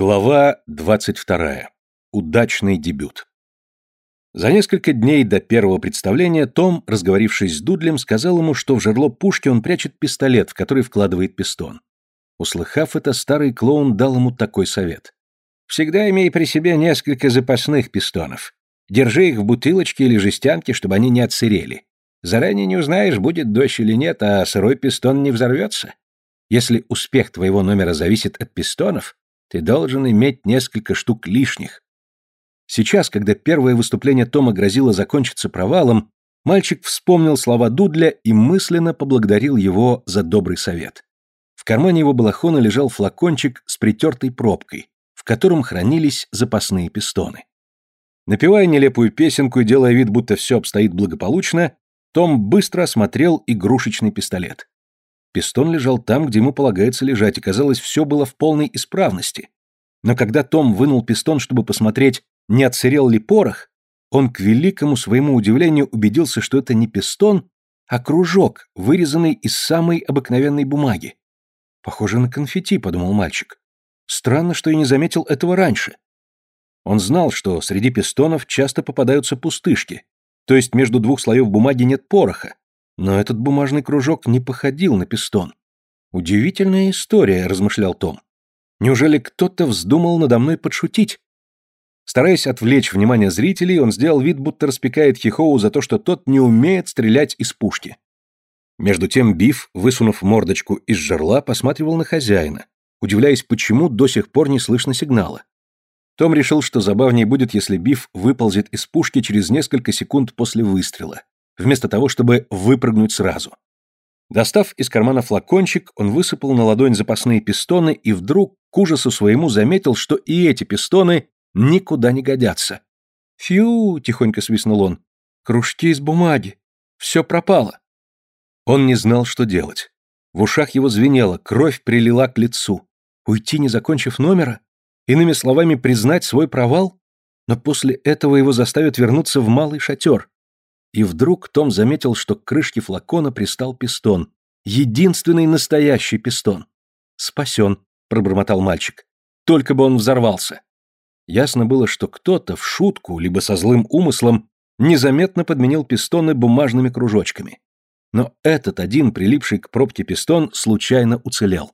Глава 22. Удачный дебют. За несколько дней до первого представления Том, разговорившись с Дудлем, сказал ему, что в жерло пушки он прячет пистолет, в который вкладывает пистон. Услыхав это, старый клоун дал ему такой совет. «Всегда имей при себе несколько запасных пистонов. Держи их в бутылочке или жестянке, чтобы они не отсырели. Заранее не узнаешь, будет дождь или нет, а сырой пистон не взорвется. Если успех твоего номера зависит от пистонов, ты должен иметь несколько штук лишних. Сейчас, когда первое выступление Тома грозило закончиться провалом, мальчик вспомнил слова Дудля и мысленно поблагодарил его за добрый совет. В кармане его балахона лежал флакончик с притертой пробкой, в котором хранились запасные пистоны. Напевая нелепую песенку и делая вид, будто все обстоит благополучно, том быстро осмотрел игрушечный пистолет. Пистон лежал там, где ему полагается лежать, и, казалось, все было в полной исправности. Но когда Том вынул пистон, чтобы посмотреть, не отсырел ли порох, он к великому своему удивлению убедился, что это не пистон, а кружок, вырезанный из самой обыкновенной бумаги. «Похоже на конфетти», — подумал мальчик. «Странно, что я не заметил этого раньше». Он знал, что среди пистонов часто попадаются пустышки, то есть между двух слоев бумаги нет пороха, но этот бумажный кружок не походил на пистон. «Удивительная история», — размышлял Том. «Неужели кто-то вздумал надо мной подшутить?» Стараясь отвлечь внимание зрителей, он сделал вид, будто распекает Хихоу за то, что тот не умеет стрелять из пушки. Между тем Биф, высунув мордочку из жерла, посматривал на хозяина, удивляясь, почему до сих пор не слышно сигнала. Том решил, что забавнее будет, если Биф выползет из пушки через несколько секунд после выстрела, вместо того, чтобы выпрыгнуть сразу. Достав из кармана флакончик, он высыпал на ладонь запасные пистоны и вдруг, к ужасу своему, заметил, что и эти пистоны никуда не годятся. «Фью!» — тихонько свистнул он. «Кружки из бумаги! Все пропало!» Он не знал, что делать. В ушах его звенело, кровь прилила к лицу. Уйти, не закончив номера? Иными словами, признать свой провал? Но после этого его заставят вернуться в малый шатер. И вдруг Том заметил, что к крышке флакона пристал пистон. Единственный настоящий пистон. «Спасен», — пробормотал мальчик. «Только бы он взорвался». Ясно было, что кто-то в шутку, либо со злым умыслом, незаметно подменил пистоны бумажными кружочками. Но этот один, прилипший к пробке пистон, случайно уцелел.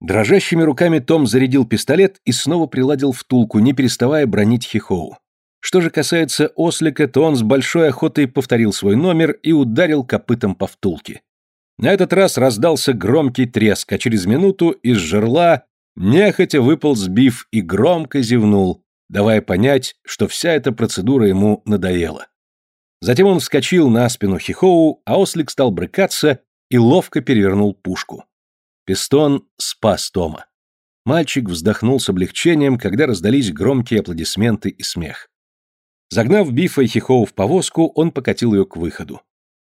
Дрожащими руками Том зарядил пистолет и снова приладил втулку, не переставая бронить Хихоу. Что же касается ослика, то он с большой охотой повторил свой номер и ударил копытом по втулке. На этот раз раздался громкий треск, а через минуту из жерла нехотя выпал сбив и громко зевнул, давая понять, что вся эта процедура ему надоела. Затем он вскочил на спину Хихоу, а ослик стал брыкаться и ловко перевернул пушку. Пистон спас Тома. Мальчик вздохнул с облегчением, когда раздались громкие аплодисменты и смех. Загнав Бифа и Хихоу в повозку, он покатил ее к выходу,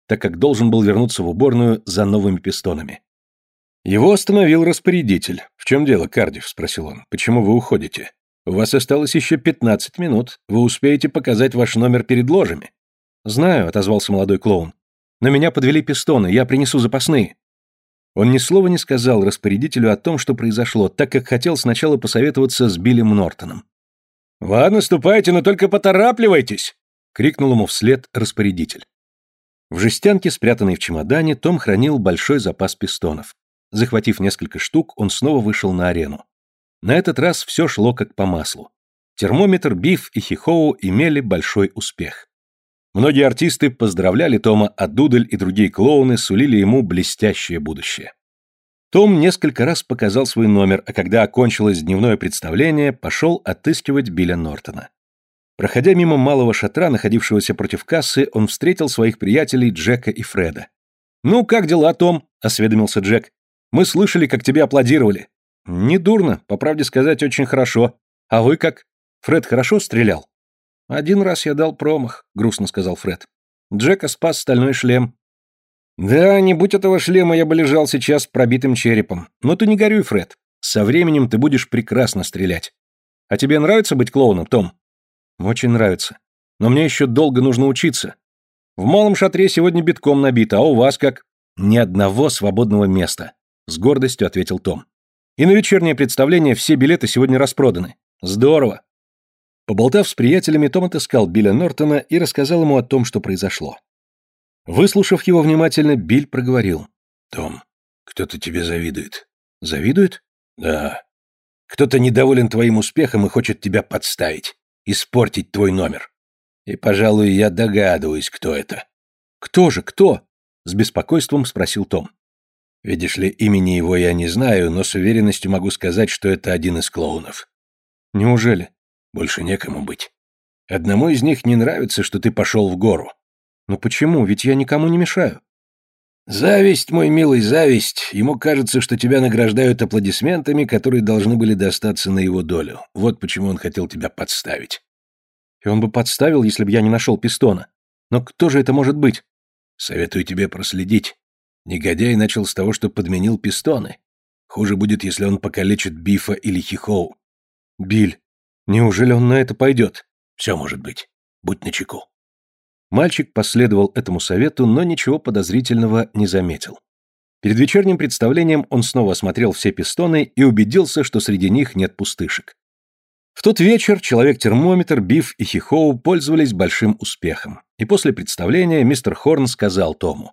так как должен был вернуться в уборную за новыми пистонами. Его остановил распорядитель. «В чем дело, Кардив?» – спросил он. «Почему вы уходите? У вас осталось еще пятнадцать минут. Вы успеете показать ваш номер перед ложами». «Знаю», – отозвался молодой клоун. «Но меня подвели пистоны, я принесу запасные». Он ни слова не сказал распорядителю о том, что произошло, так как хотел сначала посоветоваться с Биллем Нортоном. «Ладно, ступайте, но только поторапливайтесь!» — крикнул ему вслед распорядитель. В жестянке, спрятанной в чемодане, Том хранил большой запас пистонов. Захватив несколько штук, он снова вышел на арену. На этот раз все шло как по маслу. Термометр, Биф и Хихоу имели большой успех. Многие артисты поздравляли Тома, а Дудель и другие клоуны сулили ему блестящее будущее. Том несколько раз показал свой номер, а когда окончилось дневное представление, пошел отыскивать Билля Нортона. Проходя мимо малого шатра, находившегося против кассы, он встретил своих приятелей Джека и Фреда. «Ну, как дела, Том?» – осведомился Джек. «Мы слышали, как тебе аплодировали». «Не дурно, по правде сказать, очень хорошо. А вы как? Фред хорошо стрелял?» «Один раз я дал промах», – грустно сказал Фред. Джека спас стальной шлем. Да, не будь этого шлема, я бы лежал сейчас пробитым черепом. Но ты не горюй, Фред. Со временем ты будешь прекрасно стрелять. А тебе нравится быть клоуном, Том? Очень нравится. Но мне еще долго нужно учиться. В малом шатре сегодня битком набито, а у вас как? Ни одного свободного места, с гордостью ответил Том. И на вечернее представление все билеты сегодня распроданы. Здорово. Поболтав с приятелями, Том отыскал Билля Нортона и рассказал ему о том, что произошло. Выслушав его внимательно, Биль проговорил. «Том, кто-то тебе завидует». «Завидует?» «Да. Кто-то недоволен твоим успехом и хочет тебя подставить, испортить твой номер. И, пожалуй, я догадываюсь, кто это». «Кто же, кто?» — с беспокойством спросил Том. «Видишь ли, имени его я не знаю, но с уверенностью могу сказать, что это один из клоунов». «Неужели?» «Больше некому быть. Одному из них не нравится, что ты пошел в гору». «Но почему? Ведь я никому не мешаю». «Зависть, мой милый, зависть. Ему кажется, что тебя награждают аплодисментами, которые должны были достаться на его долю. Вот почему он хотел тебя подставить». «И он бы подставил, если бы я не нашел пистона. Но кто же это может быть?» «Советую тебе проследить. Негодяй начал с того, что подменил пистоны. Хуже будет, если он покалечит Бифа или Хихоу». «Биль, неужели он на это пойдет?» «Все может быть. Будь начеку». Мальчик последовал этому совету, но ничего подозрительного не заметил. Перед вечерним представлением он снова осмотрел все пистоны и убедился, что среди них нет пустышек. В тот вечер человек-термометр, Биф и Хихоу пользовались большим успехом. И после представления мистер Хорн сказал Тому.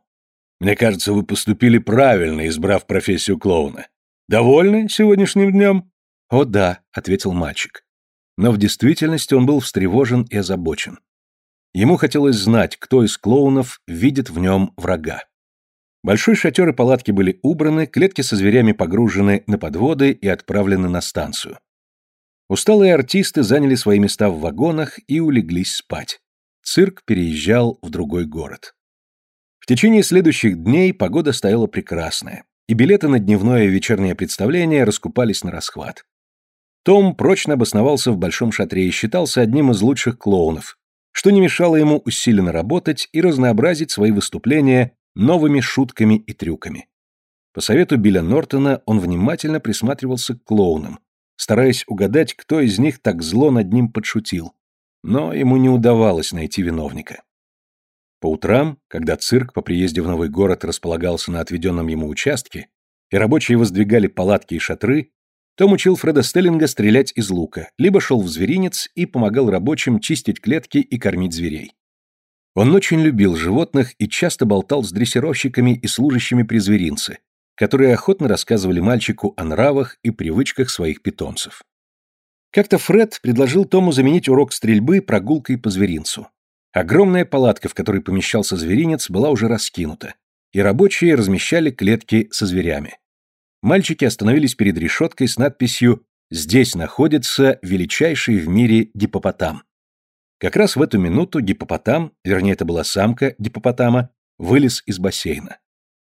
«Мне кажется, вы поступили правильно, избрав профессию клоуна. Довольны сегодняшним днем?» «О да», — ответил мальчик. Но в действительности он был встревожен и озабочен. Ему хотелось знать, кто из клоунов видит в нем врага. Большой шатер и палатки были убраны, клетки со зверями погружены на подводы и отправлены на станцию. Усталые артисты заняли свои места в вагонах и улеглись спать. Цирк переезжал в другой город. В течение следующих дней погода стояла прекрасная, и билеты на дневное и вечернее представление раскупались на расхват. Том прочно обосновался в большом шатре и считался одним из лучших клоунов, что не мешало ему усиленно работать и разнообразить свои выступления новыми шутками и трюками. По совету Билля Нортона он внимательно присматривался к клоунам, стараясь угадать, кто из них так зло над ним подшутил, но ему не удавалось найти виновника. По утрам, когда цирк по приезде в новый город располагался на отведенном ему участке, и рабочие воздвигали палатки и шатры, том учил Фреда Стеллинга стрелять из лука, либо шел в зверинец и помогал рабочим чистить клетки и кормить зверей. Он очень любил животных и часто болтал с дрессировщиками и служащими при зверинце, которые охотно рассказывали мальчику о нравах и привычках своих питомцев. Как-то Фред предложил Тому заменить урок стрельбы прогулкой по зверинцу. Огромная палатка, в которой помещался зверинец, была уже раскинута, и рабочие размещали клетки со зверями мальчики остановились перед решеткой с надписью «Здесь находится величайший в мире гипопотам». Как раз в эту минуту гипопотам, вернее это была самка гипопотама, вылез из бассейна.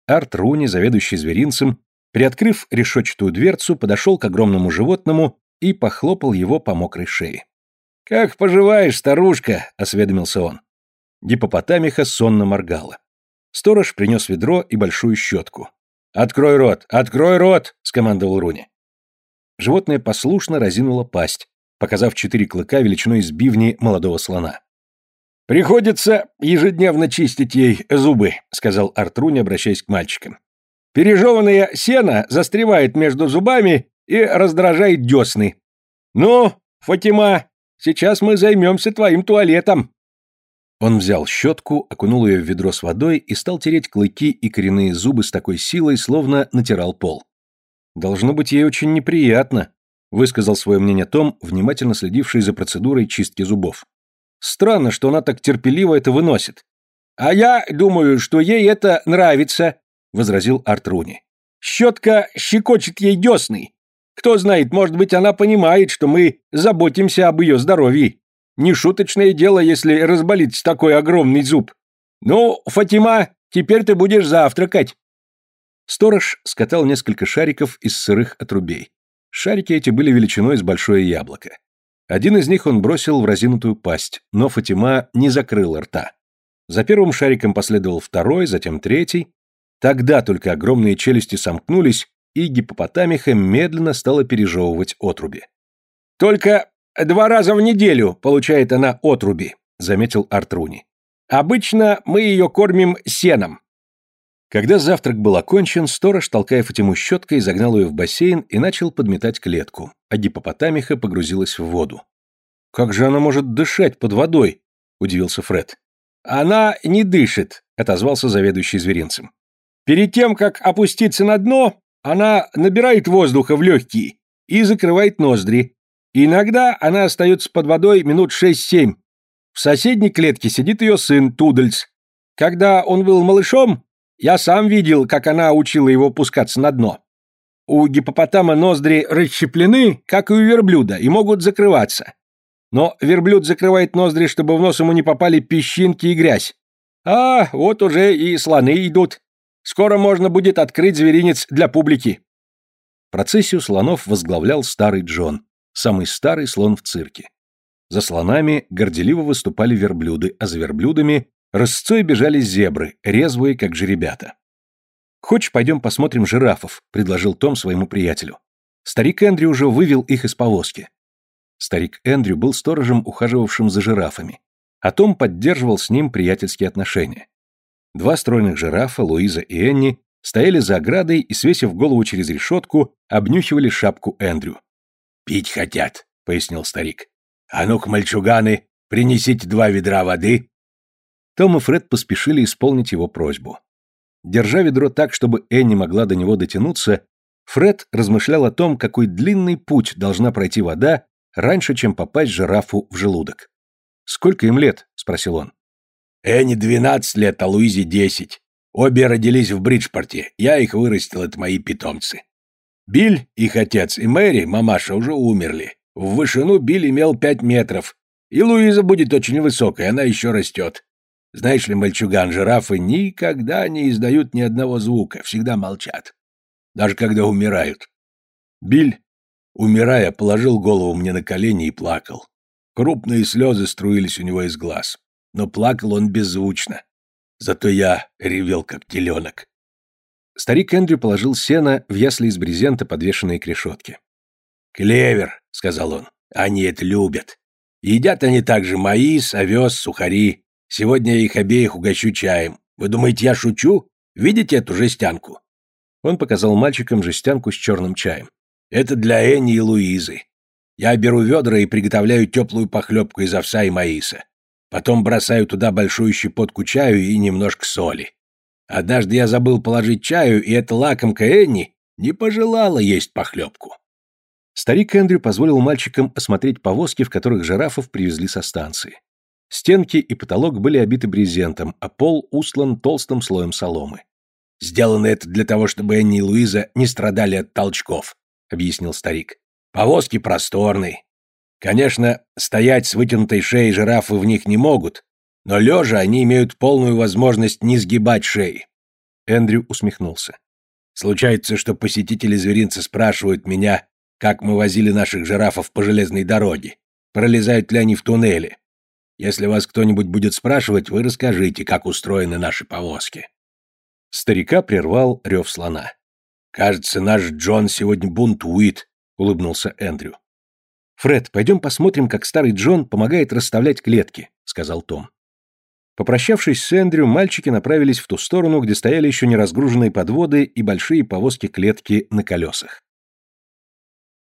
Арт Руни, заведующий зверинцем, приоткрыв решетчатую дверцу, подошел к огромному животному и похлопал его по мокрой шее. «Как поживаешь, старушка?» — осведомился он. Гипопотамиха сонно моргала. Сторож принес ведро и большую щетку. «Открой рот! Открой рот!» — скомандовал Руни. Животное послушно разинуло пасть, показав четыре клыка величиной с бивни молодого слона. «Приходится ежедневно чистить ей зубы», — сказал Артруни, обращаясь к мальчикам. «Пережеванное сено застревает между зубами и раздражает десны. Ну, Фатима, сейчас мы займемся твоим туалетом». Он взял щетку, окунул ее в ведро с водой и стал тереть клыки и коренные зубы с такой силой, словно натирал пол. «Должно быть ей очень неприятно», — высказал свое мнение Том, внимательно следивший за процедурой чистки зубов. «Странно, что она так терпеливо это выносит». «А я думаю, что ей это нравится», — возразил Артруни. «Щетка щекочет ей десны. Кто знает, может быть, она понимает, что мы заботимся об ее здоровье». Нешуточное дело, если разболится такой огромный зуб. Ну, Фатима, теперь ты будешь завтракать. Сторож скатал несколько шариков из сырых отрубей. Шарики эти были величиной с большое яблоко. Один из них он бросил в разинутую пасть, но Фатима не закрыла рта. За первым шариком последовал второй, затем третий. Тогда только огромные челюсти сомкнулись, и гипопотамиха медленно стала пережевывать отруби. «Только «Два раза в неделю получает она отруби», — заметил Артруни. «Обычно мы ее кормим сеном». Когда завтрак был окончен, сторож, толкая Фатиму щеткой, загнал ее в бассейн и начал подметать клетку, а гипопотамиха погрузилась в воду. «Как же она может дышать под водой?» – удивился Фред. «Она не дышит», – отозвался заведующий зверинцем. «Перед тем, как опуститься на дно, она набирает воздуха в легкие и закрывает ноздри. Иногда она остается под водой минут шесть-семь. В соседней клетке сидит ее сын Тудельс. Когда он был малышом, я сам видел, как она учила его пускаться на дно. У гипопотама ноздри расщеплены, как и у верблюда, и могут закрываться. Но верблюд закрывает ноздри, чтобы в нос ему не попали песчинки и грязь. А, вот уже и слоны идут. Скоро можно будет открыть зверинец для публики. Процессию слонов возглавлял старый Джон, самый старый слон в цирке. За слонами горделиво выступали верблюды, а за верблюдами рысцой бежали зебры, резвые, как жеребята. «Хочешь, пойдем посмотрим жирафов?» — предложил Том своему приятелю. Старик Эндрю уже вывел их из повозки. Старик Эндрю был сторожем, ухаживавшим за жирафами, а Том поддерживал с ним приятельские отношения. Два стройных жирафа, Луиза и Энни, стояли за оградой и, свесив голову через решетку, обнюхивали шапку Эндрю. «Пить хотят», — пояснил старик. «А ну-ка, мальчуганы, принесите два ведра воды». Том и Фред поспешили исполнить его просьбу. Держа ведро так, чтобы Энни могла до него дотянуться, Фред размышлял о том, какой длинный путь должна пройти вода раньше, чем попасть жирафу в желудок. «Сколько им лет?» — спросил он. «Энни двенадцать лет, а Луизе десять. Обе родились в Бриджпорте. Я их вырастил, это мои питомцы. Биль, их отец, и Мэри, мамаша, уже умерли. В вышину Биль имел пять метров. И Луиза будет очень высокой, она еще растет. Знаешь ли, мальчуган, жирафы никогда не издают ни одного звука, всегда молчат. Даже когда умирают. Биль, умирая, положил голову мне на колени и плакал. Крупные слезы струились у него из глаз. Но плакал он беззвучно. Зато я ревел, как теленок. Старик Эндрю положил сено в ясли из брезента, подвешенные к решетке. «Клевер», — сказал он, — «они это любят. Едят они также маис, овес, сухари. Сегодня я их обеих угощу чаем. Вы думаете, я шучу? Видите эту жестянку?» Он показал мальчикам жестянку с черным чаем. «Это для Энни и Луизы. Я беру ведра и приготовляю теплую похлебку из овса и маиса. Потом бросаю туда большую щепотку чаю и немножко соли. Однажды я забыл положить чаю, и эта лакомка Энни не пожелала есть похлебку. Старик Эндрю позволил мальчикам осмотреть повозки, в которых жирафов привезли со станции. Стенки и потолок были обиты брезентом, а пол устлан толстым слоем соломы. «Сделано это для того, чтобы Энни и Луиза не страдали от толчков», — объяснил старик. «Повозки просторные. Конечно, стоять с вытянутой шеей жирафы в них не могут, но лежа они имеют полную возможность не сгибать шеи. Эндрю усмехнулся. Случается, что посетители зверинца спрашивают меня, как мы возили наших жирафов по железной дороге, пролезают ли они в туннели. Если вас кто-нибудь будет спрашивать, вы расскажите, как устроены наши повозки. Старика прервал рев слона. «Кажется, наш Джон сегодня бунтует», — улыбнулся Эндрю. «Фред, пойдем посмотрим, как старый Джон помогает расставлять клетки», — сказал Том. Попрощавшись с Эндрю, мальчики направились в ту сторону, где стояли еще не разгруженные подводы и большие повозки-клетки на колесах.